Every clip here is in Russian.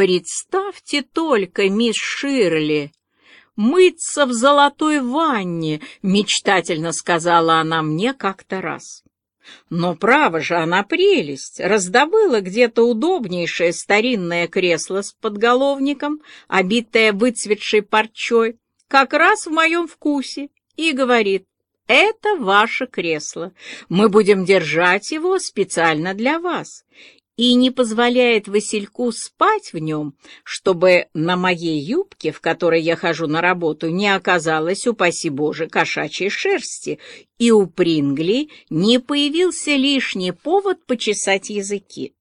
Представьте только, мисс Ширли, мыться в золотой ванне, мечтательно сказала она мне как-то раз. Но, право же, она прелесть, раздобыла где-то удобнейшее старинное кресло с подголовником, обитое выцветшей парчой, как раз в моем вкусе, и говорит, это ваше кресло. Мы будем держать его специально для вас и не позволяет Васильку спать в нем, чтобы на моей юбке, в которой я хожу на работу, не оказалось, упаси Боже, кошачьей шерсти, и у Прингли не появился лишний повод почесать языки.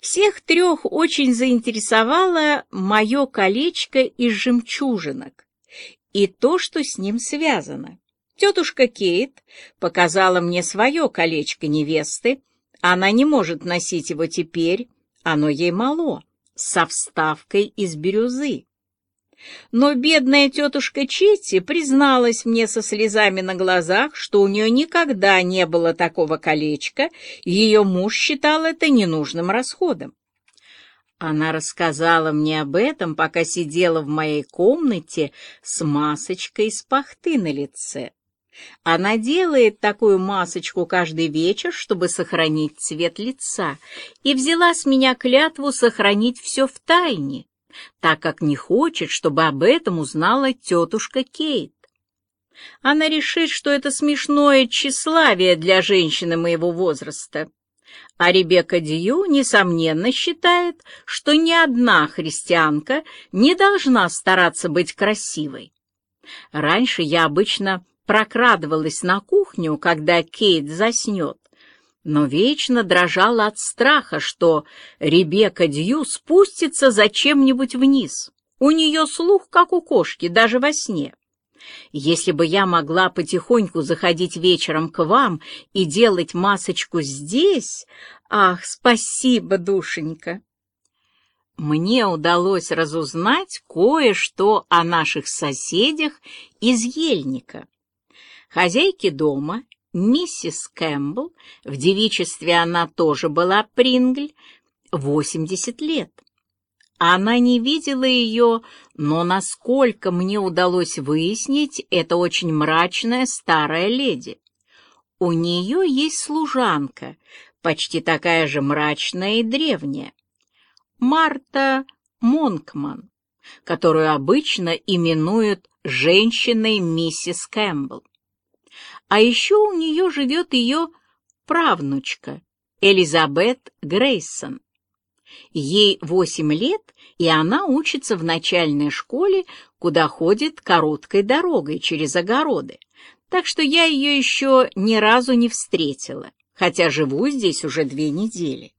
Всех трех очень заинтересовало мое колечко из жемчужинок и то, что с ним связано. Тетушка Кейт показала мне свое колечко невесты, она не может носить его теперь, оно ей мало, со вставкой из бирюзы. Но бедная тетушка Читти призналась мне со слезами на глазах, что у нее никогда не было такого колечка, ее муж считал это ненужным расходом. Она рассказала мне об этом, пока сидела в моей комнате с масочкой из пахты на лице. Она делает такую масочку каждый вечер, чтобы сохранить цвет лица, и взяла с меня клятву сохранить все в тайне, так как не хочет, чтобы об этом узнала тетушка Кейт. Она решит, что это смешное тщеславие для женщины моего возраста. А Ребекка Дью, несомненно, считает, что ни одна христианка не должна стараться быть красивой. Раньше я обычно прокрадывалась на кухню, когда Кейт заснет, но вечно дрожала от страха, что Ребекка Дью спустится за чем-нибудь вниз. У нее слух, как у кошки, даже во сне. Если бы я могла потихоньку заходить вечером к вам и делать масочку здесь... Ах, спасибо, душенька! Мне удалось разузнать кое-что о наших соседях из Ельника. Хозяйки дома, миссис Кэмпбелл, в девичестве она тоже была Прингль, 80 лет. Она не видела ее, но, насколько мне удалось выяснить, это очень мрачная старая леди. У нее есть служанка, почти такая же мрачная и древняя. Марта Монкман, которую обычно именуют женщиной миссис Кэмпбелл. А еще у нее живет ее правнучка Элизабет Грейсон. Ей восемь лет, и она учится в начальной школе, куда ходит короткой дорогой через огороды, так что я ее еще ни разу не встретила, хотя живу здесь уже две недели.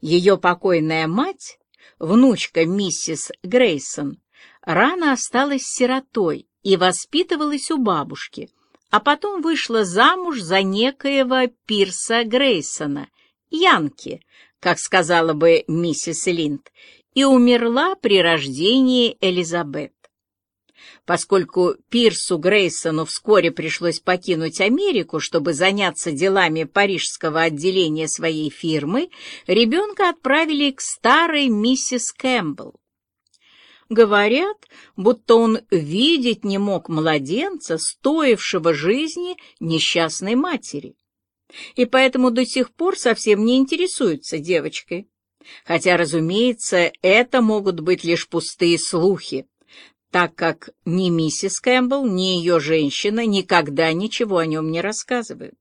Ее покойная мать, внучка миссис Грейсон, рано осталась сиротой и воспитывалась у бабушки, а потом вышла замуж за некоего Пирса Грейсона, Янки, как сказала бы миссис Линд, и умерла при рождении Элизабет. Поскольку Пирсу Грейсону вскоре пришлось покинуть Америку, чтобы заняться делами парижского отделения своей фирмы, ребенка отправили к старой миссис Кэмпбелл. Говорят, будто он видеть не мог младенца, стоившего жизни несчастной матери. И поэтому до сих пор совсем не интересуется девочкой. Хотя, разумеется, это могут быть лишь пустые слухи, так как ни миссис Кэмпбелл, ни ее женщина никогда ничего о нем не рассказывают.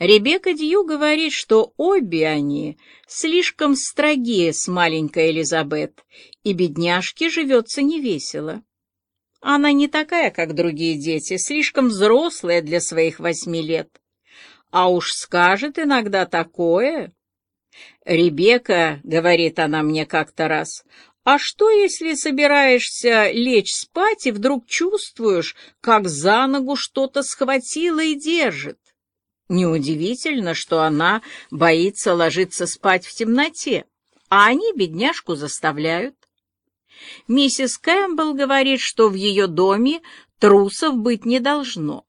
Ребекка Дью говорит, что обе они слишком строги с маленькой Элизабет, и бедняжке живется невесело. Она не такая, как другие дети, слишком взрослая для своих восьми лет. А уж скажет иногда такое. «Ребекка», — говорит она мне как-то раз, — «а что, если собираешься лечь спать и вдруг чувствуешь, как за ногу что-то схватило и держит?» Неудивительно, что она боится ложиться спать в темноте, а они бедняжку заставляют. Миссис Кэмпбелл говорит, что в ее доме трусов быть не должно.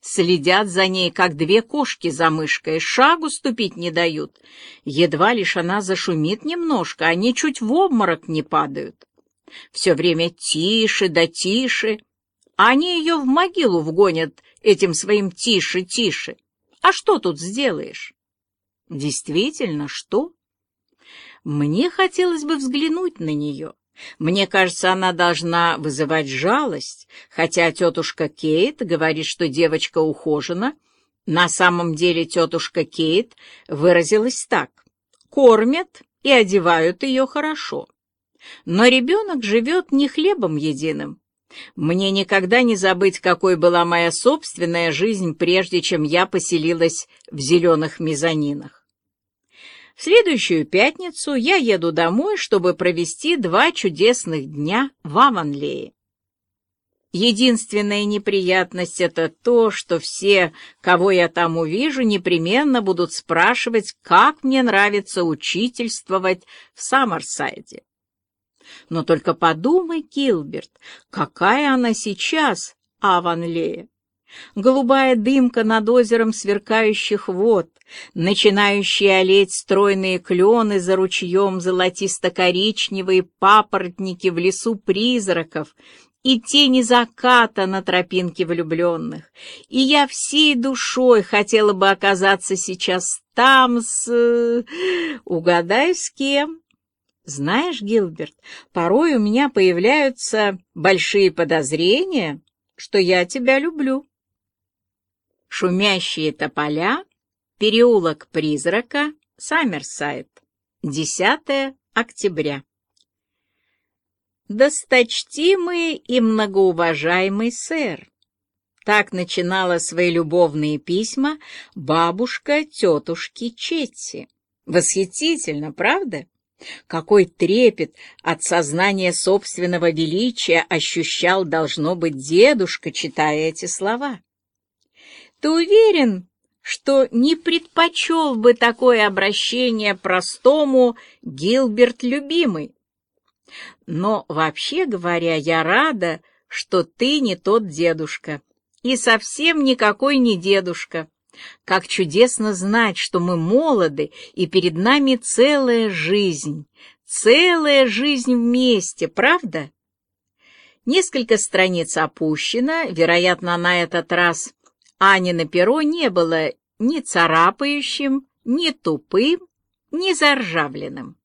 Следят за ней, как две кошки за мышкой, шагу ступить не дают. Едва лишь она зашумит немножко, они чуть в обморок не падают. Все время тише да тише. Они ее в могилу вгонят этим своим тише-тише. А что тут сделаешь? Действительно, что? Мне хотелось бы взглянуть на нее. Мне кажется, она должна вызывать жалость, хотя тетушка Кейт говорит, что девочка ухожена. На самом деле тетушка Кейт выразилась так. Кормят и одевают ее хорошо. Но ребенок живет не хлебом единым. Мне никогда не забыть, какой была моя собственная жизнь, прежде чем я поселилась в зеленых мезонинах. В следующую пятницу я еду домой, чтобы провести два чудесных дня в Аванлее. Единственная неприятность — это то, что все, кого я там увижу, непременно будут спрашивать, как мне нравится учительствовать в Саммерсайде. Но только подумай, Килберт, какая она сейчас, Аванлея. Голубая дымка над озером сверкающих вод, начинающие олеть стройные клены за ручьем, золотисто-коричневые папоротники в лесу призраков и тени заката на тропинке влюбленных. И я всей душой хотела бы оказаться сейчас там с... Угадай, с кем? Знаешь, Гилберт, порой у меня появляются большие подозрения, что я тебя люблю. Шумящие тополя, переулок призрака, Саммерсайд, 10 октября. Досточтимый и многоуважаемый сэр, так начинала свои любовные письма бабушка тетушки Четти. Восхитительно, правда? Какой трепет от сознания собственного величия ощущал, должно быть, дедушка, читая эти слова. Ты уверен, что не предпочел бы такое обращение простому Гилберт любимый? Но, вообще говоря, я рада, что ты не тот дедушка, и совсем никакой не дедушка. Как чудесно знать, что мы молоды, и перед нами целая жизнь, целая жизнь вместе, правда? Несколько страниц опущено, вероятно, на этот раз Анина перо не было ни царапающим, ни тупым, ни заржавленным.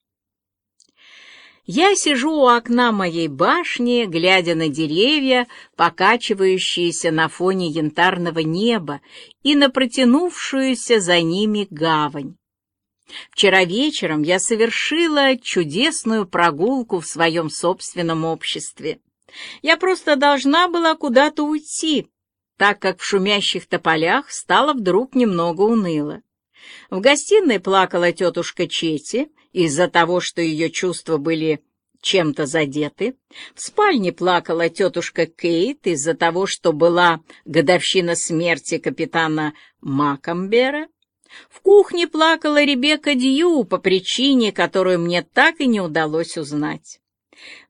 Я сижу у окна моей башни, глядя на деревья, покачивающиеся на фоне янтарного неба и на протянувшуюся за ними гавань. Вчера вечером я совершила чудесную прогулку в своем собственном обществе. Я просто должна была куда-то уйти, так как в шумящих тополях стало вдруг немного уныло. В гостиной плакала тетушка Чети, из-за того, что ее чувства были чем-то задеты. В спальне плакала тетушка Кейт из-за того, что была годовщина смерти капитана Макамбера. В кухне плакала Ребекка Дью по причине, которую мне так и не удалось узнать.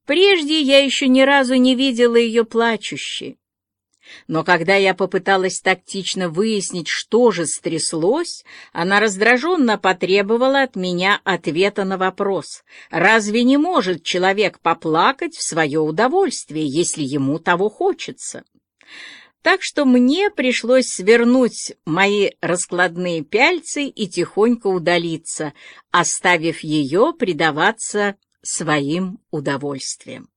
Прежде я еще ни разу не видела ее плачущей. Но когда я попыталась тактично выяснить, что же стряслось, она раздраженно потребовала от меня ответа на вопрос, разве не может человек поплакать в свое удовольствие, если ему того хочется? Так что мне пришлось свернуть мои раскладные пяльцы и тихонько удалиться, оставив ее предаваться своим удовольствиям.